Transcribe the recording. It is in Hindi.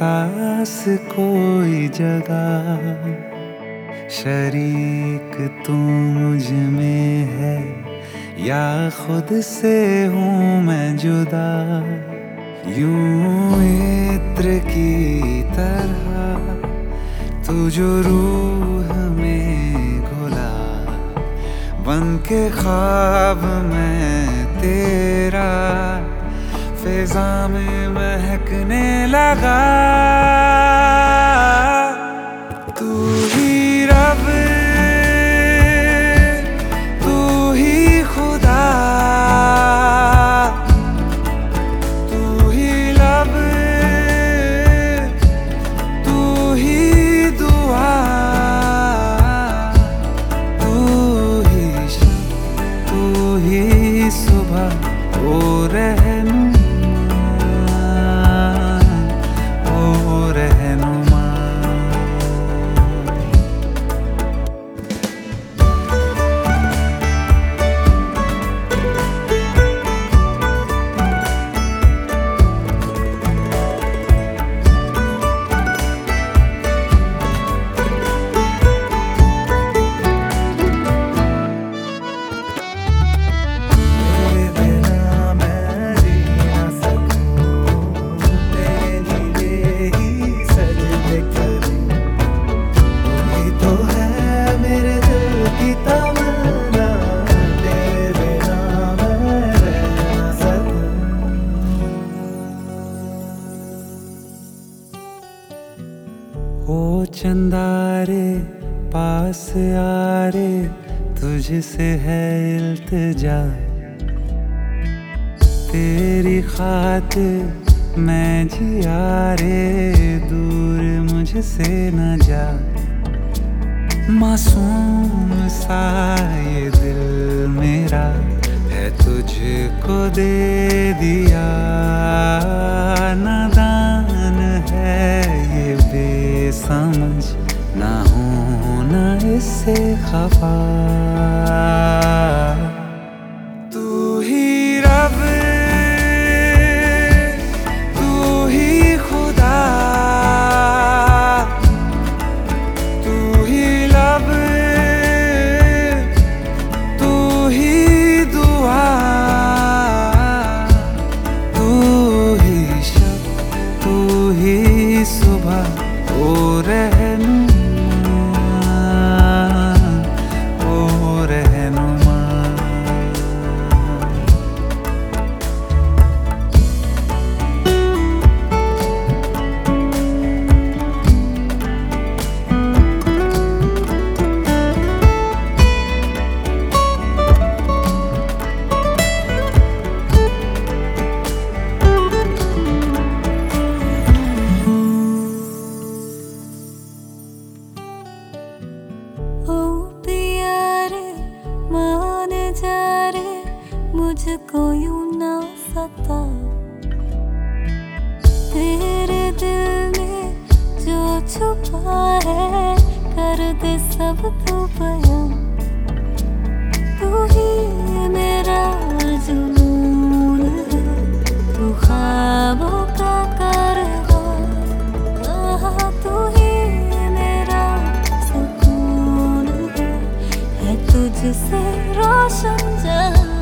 एहसास कोई जगह शरीक तू मुझमें है, या खुद से हूँ मैं जुदा। यूँ इत्र की तरह तू जो रूह में घुला, बन के ख्वाब में तेरा। फिजा में महकने लगा। तू ही रब, तू ही खुदा। तू ही लब, तू ही दुआ। तू ही तू ही सुबह, ओ चंदारे, पास आ रे तुझसे है इल्तजा। तेरी खातिर मैं जिया रे, दूर मुझसे न जा। मासूम सा ये दिल मेरा है तुझको दे दिया नादान समझ ना होना ना इससे खफा। मुझको यूँ ना सता तेरे दिल में जो छुपा है, कर दे सब तू बयां तू ही मेरा जुनून है, तू ख्वाबों का कारवां तू ही मेरा सुकून है तुझसे रोशन जहाँ